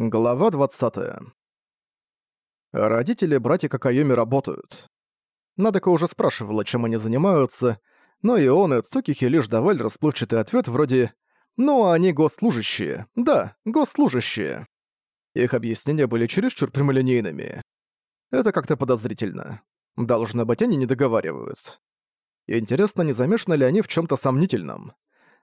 Глава 20. Родители братика Кайоми работают. Надека уже спрашивала, чем они занимаются, но и он, и Цукихи лишь давали расплывчатый ответ вроде «Ну, они госслужащие. Да, госслужащие». Их объяснения были чересчур прямолинейными. Это как-то подозрительно. Должно быть, они не договариваются. Интересно, не замешаны ли они в чем то сомнительном.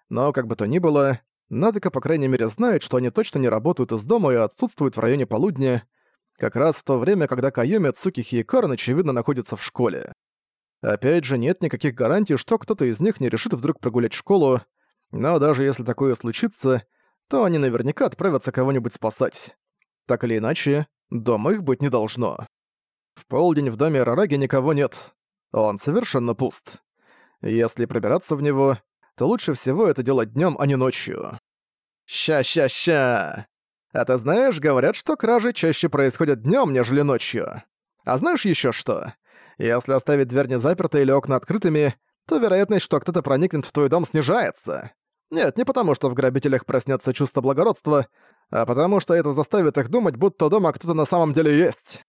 Но, как бы то ни было, Надека, по крайней мере, знает, что они точно не работают из дома и отсутствуют в районе полудня, как раз в то время, когда Кайоми, Цукихи и Карн, очевидно, находятся в школе. Опять же, нет никаких гарантий, что кто-то из них не решит вдруг прогулять школу, но даже если такое случится, то они наверняка отправятся кого-нибудь спасать. Так или иначе, дома их быть не должно. В полдень в доме Рараги никого нет. Он совершенно пуст. Если пробираться в него, то лучше всего это делать днем, а не ночью. Ща-ща-ща. А ты знаешь, говорят, что кражи чаще происходят днем, нежели ночью. А знаешь еще что? Если оставить дверь не запертой или окна открытыми, то вероятность, что кто-то проникнет в твой дом, снижается. Нет, не потому, что в грабителях проснется чувство благородства, а потому что это заставит их думать, будто дома кто-то на самом деле есть.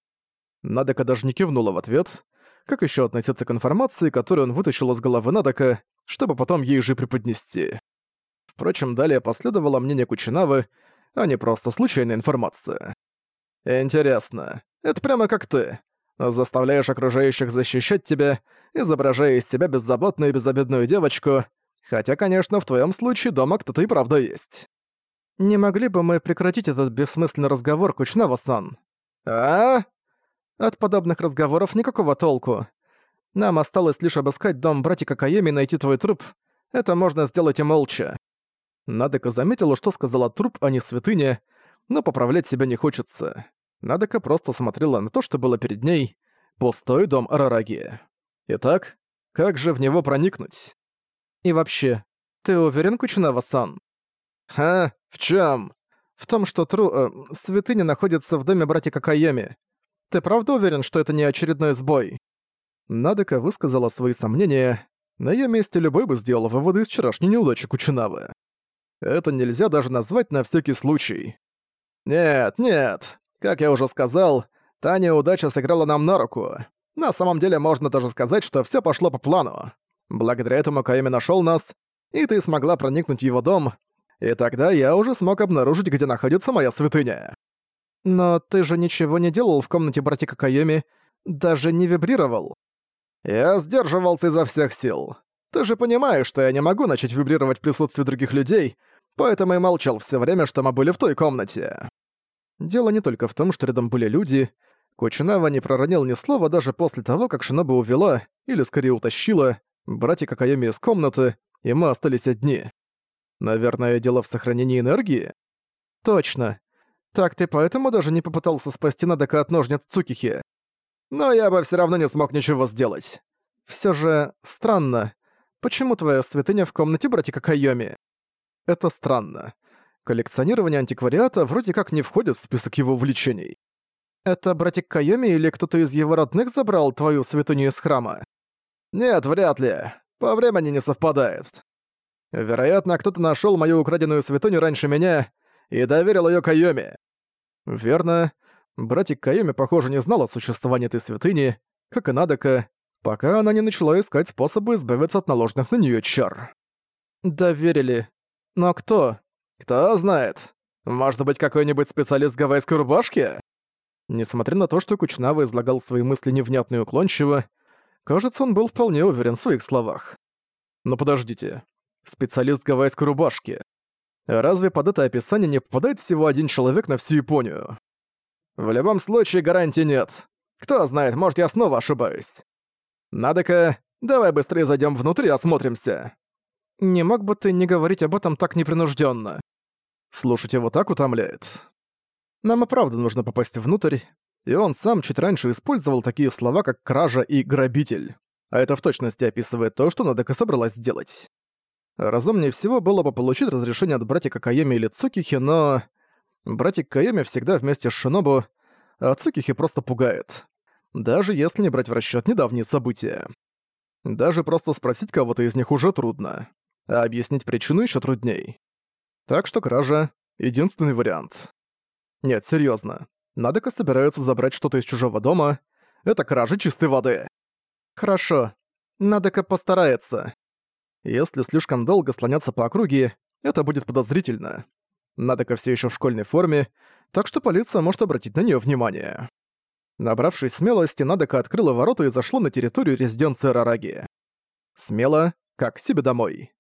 Надека даже не кивнула в ответ. Как еще относиться к информации, которую он вытащил из головы Надека, чтобы потом ей же преподнести. Впрочем, далее последовало мнение Кучинавы, а не просто случайная информация. «Интересно, это прямо как ты. Заставляешь окружающих защищать тебя, изображая из себя беззаботную и безобидную девочку, хотя, конечно, в твоем случае дома кто-то и правда есть». «Не могли бы мы прекратить этот бессмысленный разговор, Кучнава-сан?» «А?» От подобных разговоров никакого толку. Нам осталось лишь обыскать дом братика Каеми и найти твой труп. Это можно сделать и молча». Надека заметила, что сказала труп, а не святыня, но поправлять себя не хочется. Надека просто смотрела на то, что было перед ней. Пустой дом Арараги. Итак, как же в него проникнуть? И вообще, ты уверен, Кучинава-сан? Ха, в чем? В том, что тру... Э, святыня находится в доме братика Кайоми. Ты правда уверен, что это не очередной сбой? Надека высказала свои сомнения. На её месте любой бы сделал выводы из вчерашней неудачи Кучинавы. Это нельзя даже назвать на всякий случай. Нет, нет. Как я уже сказал, та неудача сыграла нам на руку. На самом деле можно даже сказать, что всё пошло по плану. Благодаря этому Кайми нашёл нас, и ты смогла проникнуть в его дом, и тогда я уже смог обнаружить, где находится моя святыня. Но ты же ничего не делал в комнате братика Кайоми, даже не вибрировал. Я сдерживался изо всех сил. Ты же понимаешь, что я не могу начать вибрировать в присутствии других людей, поэтому и молчал все время, что мы были в той комнате. Дело не только в том, что рядом были люди. Кучинава не проронил ни слова даже после того, как Шиноба увела, или скорее утащила, братья Какаями из комнаты, и мы остались одни. Наверное, дело в сохранении энергии? Точно. Так ты поэтому даже не попытался спасти Надека от ножниц Цукихи? Но я бы все равно не смог ничего сделать. Все же странно. Почему твоя святыня в комнате братика Кайоми? Это странно. Коллекционирование антиквариата вроде как не входит в список его увлечений. Это братик Кайоми или кто-то из его родных забрал твою святыню из храма? Нет, вряд ли. По времени не совпадает. Вероятно, кто-то нашел мою украденную святыню раньше меня и доверил ее Кайоми. Верно. Братик Кайоми, похоже, не знал о существовании этой святыни, как и Надека, пока она не начала искать способы избавиться от наложенных на неё чар. Доверили. Но кто? Кто знает. Может быть, какой-нибудь специалист гавайской рубашки? Несмотря на то, что Кучнава излагал свои мысли невнятно и уклончиво, кажется, он был вполне уверен в своих словах. Но подождите. Специалист гавайской рубашки. Разве под это описание не попадает всего один человек на всю Японию? В любом случае гарантии нет. Кто знает, может я снова ошибаюсь. Надо-ка, давай быстрее зайдем внутрь и осмотримся. Не мог бы ты не говорить об этом так непринужденно. Слушать его так утомляет. Нам и правда нужно попасть внутрь, и он сам чуть раньше использовал такие слова, как «кража» и «грабитель». А это в точности описывает то, что Надека собралась сделать. Разумнее всего было бы получить разрешение от братика Кайоми или Цукихи, но... Братик Кайоми всегда вместе с Шинобу, а Цукихи просто пугает. Даже если не брать в расчёт недавние события. Даже просто спросить кого-то из них уже трудно, а объяснить причину ещё трудней. Так что кража — единственный вариант. Нет, серьезно. Надека собирается забрать что-то из чужого дома. Это кража чистой воды. Хорошо. Надека постарается. Если слишком долго слоняться по округе, это будет подозрительно. Надека все еще в школьной форме, так что полиция может обратить на нее внимание. Набравшись смелости, Надека открыла ворота и зашла на территорию резиденции Рараги. Смело, как себе домой.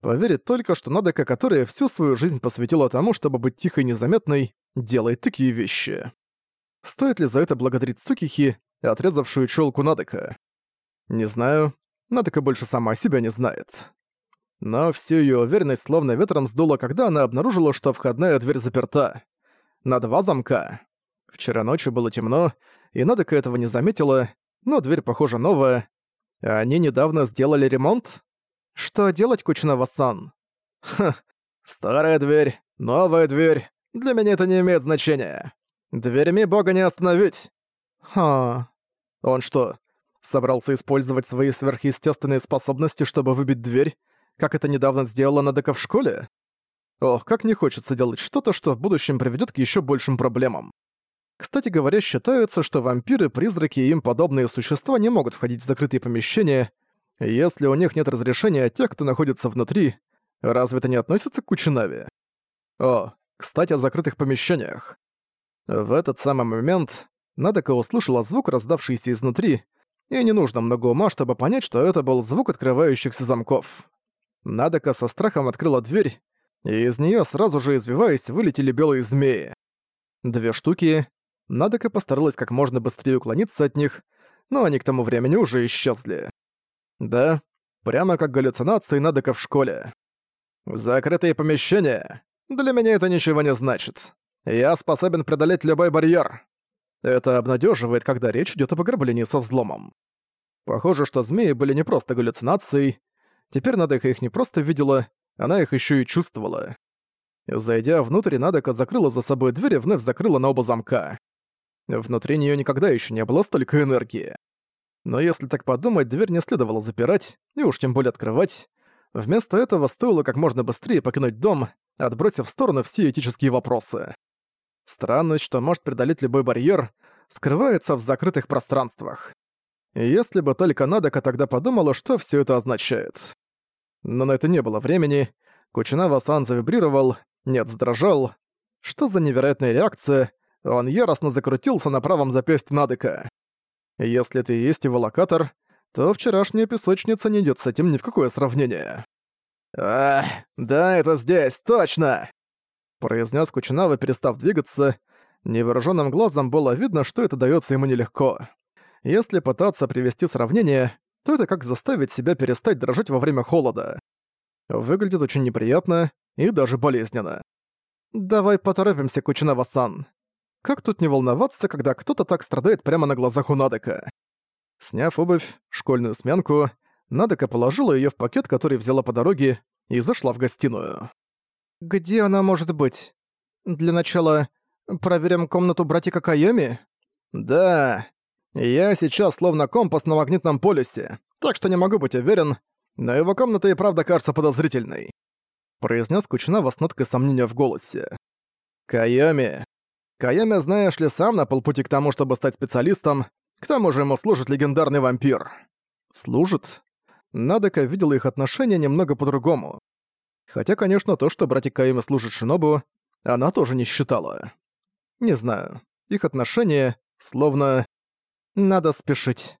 Поверит только, что Надека, которая всю свою жизнь посвятила тому, чтобы быть тихой и незаметной, делает такие вещи. Стоит ли за это благодарить Сукихи, отрезавшую челку Надека? Не знаю. Надека больше сама себя не знает. Но всю ее уверенность словно ветром сдуло, когда она обнаружила, что входная дверь заперта. На два замка. Вчера ночью было темно, и Надека этого не заметила, но дверь, похоже, новая. Они недавно сделали ремонт? Что делать, Кучинова-сан? Ха, старая дверь, новая дверь. Для меня это не имеет значения. Дверями бога не остановить. Ха. Он что, собрался использовать свои сверхъестественные способности, чтобы выбить дверь, как это недавно сделала Надека в школе? Ох, как не хочется делать что-то, что в будущем приведет к еще большим проблемам. Кстати говоря, считается, что вампиры, призраки и им подобные существа не могут входить в закрытые помещения, если у них нет разрешения от тех, кто находится внутри. Разве это не относится к Кучинаве? О, кстати, о закрытых помещениях. В этот самый момент Надека услышала звук, раздавшийся изнутри, и не нужно много ума, чтобы понять, что это был звук открывающихся замков. Надека со страхом открыла дверь, и из нее сразу же извиваясь вылетели белые змеи. Две штуки, Надека постаралась как можно быстрее уклониться от них, но они к тому времени уже исчезли. Да, прямо как галлюцинации Надека в школе. Закрытые помещения. Для меня это ничего не значит. Я способен преодолеть любой барьер. Это обнадеживает, когда речь идет об ограблении со взломом. Похоже, что змеи были не просто галлюцинацией. Теперь Надека их не просто видела, она их еще и чувствовала. Зайдя внутрь, Надека закрыла за собой дверь и вновь закрыла на оба замка. Внутри нее никогда еще не было столько энергии. Но если так подумать, дверь не следовало запирать, и уж тем более открывать. Вместо этого стоило как можно быстрее покинуть дом, отбросив в сторону все этические вопросы. Странность, что может преодолеть любой барьер, скрывается в закрытых пространствах. Если бы только Надека тогда подумала, что все это означает. Но на это не было времени. Кучинава-сан завибрировал, нет, задрожал. Что за невероятная реакция, он яростно закрутился на правом запястье Надека. Если ты есть его локатор, то вчерашняя песочница не идёт с этим ни в какое сравнение. «Ах, да, это здесь, точно!» произнес Кучинава, перестав двигаться. Невооруженным глазом было видно, что это дается ему нелегко. Если пытаться привести сравнение, то это как заставить себя перестать дрожать во время холода. Выглядит очень неприятно и даже болезненно. «Давай поторопимся, Кучинава-сан. Как тут не волноваться, когда кто-то так страдает прямо на глазах у Надека? Сняв обувь, школьную сменку, Надека положила её в пакет, который взяла по дороге, и зашла в гостиную. «Где она может быть? Для начала проверим комнату братика Кайоми?» «Да. Я сейчас словно компас на магнитном полюсе, так что не могу быть уверен, но его комната и правда кажется подозрительной», произнес Кучнава с ноткой сомнения в голосе. «Кайоми. Каями, знаешь ли, сам на полпути к тому, чтобы стать специалистом, к тому же ему служит легендарный вампир. Служит? Надека видела их отношения немного по-другому. Хотя, конечно, то, что братик Каями служит Шинобу, она тоже не считала. Не знаю. Их отношения словно... Надо спешить.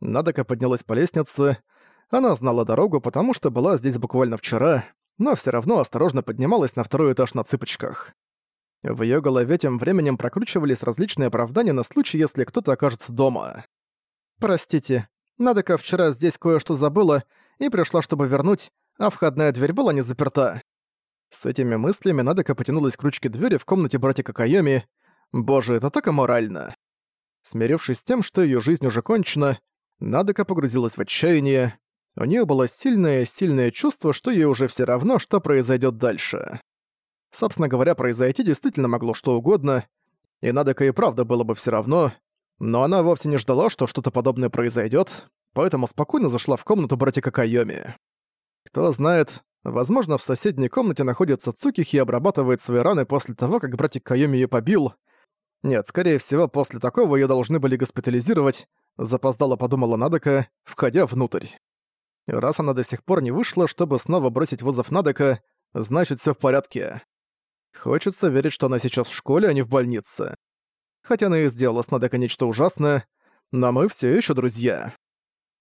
Надека поднялась по лестнице. Она знала дорогу, потому что была здесь буквально вчера, но все равно осторожно поднималась на второй этаж на цыпочках. В её голове тем временем прокручивались различные оправдания на случай, если кто-то окажется дома. «Простите, Надека вчера здесь кое-что забыла и пришла, чтобы вернуть, а входная дверь была не заперта». С этими мыслями Надека потянулась к ручке двери в комнате братика Кайоми. Боже, это так аморально. Смирившись с тем, что её жизнь уже кончена, Надека погрузилась в отчаяние. У неё было сильное-сильное чувство, что ей уже всё равно, что произойдёт дальше. Собственно говоря, произойти действительно могло что угодно, и Надека и правда было бы все равно, но она вовсе не ждала, что что-то подобное произойдет, поэтому спокойно зашла в комнату братика Кайоми. Кто знает, Возможно, в соседней комнате находится Цукихи и обрабатывает свои раны после того, как братик Кайоми её побил. Нет, скорее всего, после такого её должны были госпитализировать, запоздало подумала Надека, входя внутрь. Раз она до сих пор не вышла, чтобы снова бросить вызов Надека, значит, всё в порядке. Хочется верить, что она сейчас в школе, а не в больнице. Хотя она и сделала с Надека нечто ужасное, но мы всё ещё друзья.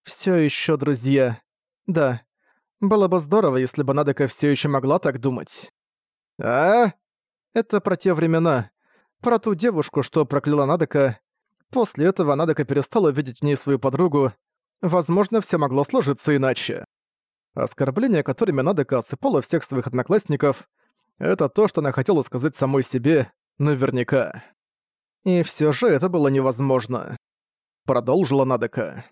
Всё ещё друзья. Да, было бы здорово, если бы Надека все еще могла так думать. А? Это про те времена. Про ту девушку, что прокляла Надека. После этого Надека перестала видеть в ней свою подругу. Возможно, все могло сложиться иначе. Оскорбления, которыми Надека осыпала всех своих одноклассников, это то, что она хотела сказать самой себе, наверняка. И все же это было невозможно. Продолжила Надека.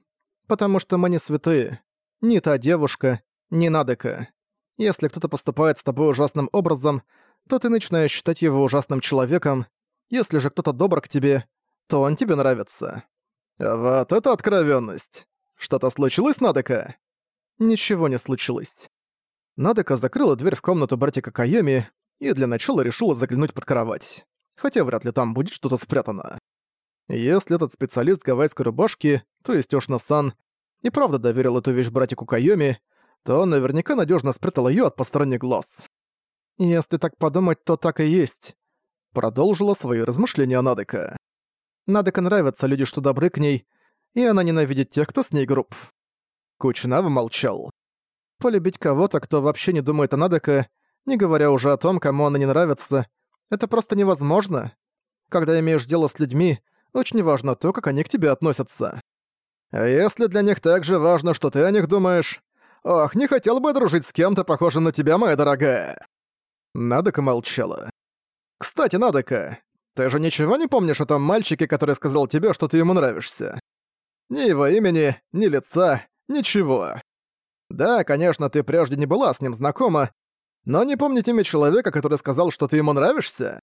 Потому что мы не святые. Ни та девушка, не надо-ка. Если кто-то поступает с тобой ужасным образом, то ты начинаешь считать его ужасным человеком. Если же кто-то добр к тебе, то он тебе нравится. Вот это откровенность. Что-то случилось, Надека? Ничего не случилось. Надека закрыла дверь в комнату братика Кайоми и для начала решила заглянуть под кровать. Хотя вряд ли там будет что-то спрятано. Если этот специалист гавайской рубашки, то есть Ошна-сан, и правда доверил эту вещь братику Кайоми, то он наверняка надежно спрятал ее от посторонних глаз. «Если так подумать, то так и есть», — продолжила свои размышления Надека. Надека нравятся люди, что добры к ней, и она ненавидит тех, кто с ней груб. Кучинава молчал. Полюбить кого-то, кто вообще не думает о Надека, не говоря уже о том, кому она не нравится, это просто невозможно. Когда имеешь дело с людьми, очень важно то, как они к тебе относятся. А если для них так же важно, что ты о них думаешь, Ох, не хотел бы дружить с кем-то похожим на тебя, моя дорогая!» Надека молчала. «Кстати, Надека, ты же ничего не помнишь о том мальчике, который сказал тебе, что ты ему нравишься? Ни его имени, ни лица, ничего. Да, конечно, ты прежде не была с ним знакома, но не помнить имя человека, который сказал, что ты ему нравишься?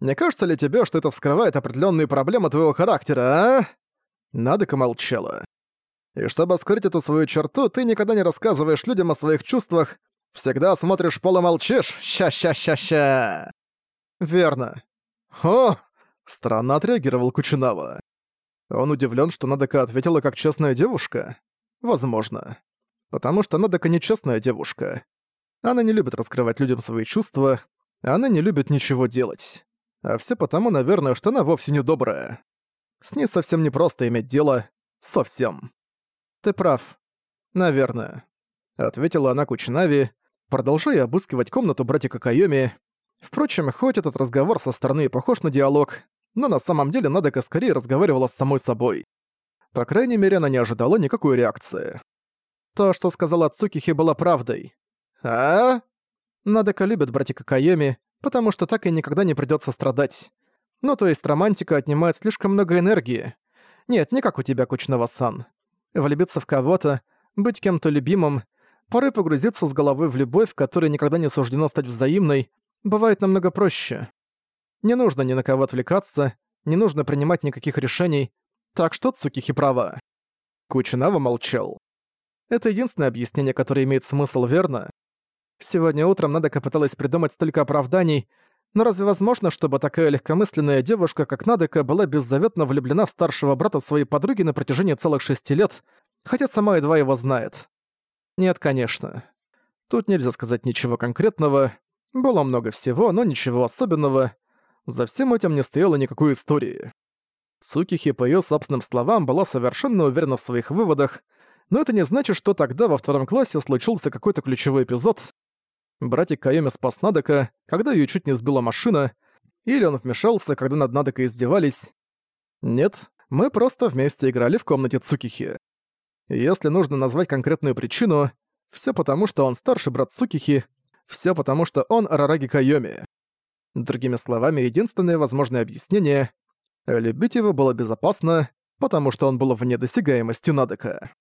Не кажется ли тебе, что это вскрывает определенные проблемы твоего характера, а?» Надека молчала. И чтобы скрыть эту свою черту, ты никогда не рассказываешь людям о своих чувствах, всегда смотришь полумолчишь. Ща-ща-ща-ща. Верно. О! Странно отреагировал Кучинава. Он удивлен, что Надека ответила как честная девушка. Возможно. Потому что Надека нечестная девушка. Она не любит раскрывать людям свои чувства, она не любит ничего делать. А все потому, наверное, что она вовсе не добрая. С ней совсем не просто иметь дело. Совсем. «Ты прав. Наверное», — ответила она Кучинави, продолжая обыскивать комнату братика Кайоми. Впрочем, хоть этот разговор со стороны похож на диалог, но на самом деле Надека скорее разговаривала с самой собой. По крайней мере, она не ожидала никакой реакции. То, что сказала Цукихи, было правдой. «А?» Надека любит братика Кайоми, потому что так и никогда не придётся страдать. Ну, то есть романтика отнимает слишком много энергии. Нет, не как у тебя, Кучного-сан влюбиться в кого-то, быть кем-то любимым, порой погрузиться с головой в любовь, которая никогда не суждено стать взаимной, бывает намного проще. Не нужно ни на кого отвлекаться, не нужно принимать никаких решений, так что Цукихи права. Кучинава молчал. Это единственное объяснение, которое имеет смысл, верно? Сегодня утром Надека пыталась придумать столько оправданий, но разве возможно, чтобы такая легкомысленная девушка, как Надека, была беззаветно влюблена в старшего брата своей подруги на протяжении целых шести лет, хотя сама едва его знает? Нет, конечно. Тут нельзя сказать ничего конкретного. Было много всего, но ничего особенного. За всем этим не стояло никакой истории. Сукихи, по её собственным словам, была совершенно уверена в своих выводах, но это не значит, что тогда во втором классе случился какой-то ключевой эпизод, Братик Кайоми спас Надека, когда её чуть не сбила машина, или он вмешался, когда над Надекой издевались. Нет, мы просто вместе играли в комнате Цукихи. Если нужно назвать конкретную причину, всё потому, что он старший брат Цукихи, всё потому, что он Арараги Кайоми. Другими словами, единственное возможное объяснение — любить его было безопасно, потому что он был вне досягаемости Надека.